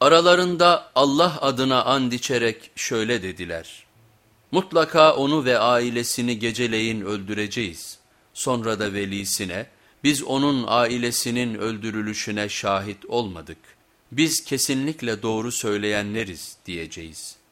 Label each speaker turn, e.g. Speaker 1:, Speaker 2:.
Speaker 1: Aralarında Allah adına and içerek şöyle dediler. Mutlaka onu ve ailesini geceleyin öldüreceğiz. Sonra da velisine, biz onun ailesinin öldürülüşüne şahit olmadık. Biz kesinlikle doğru söyleyenleriz diyeceğiz.''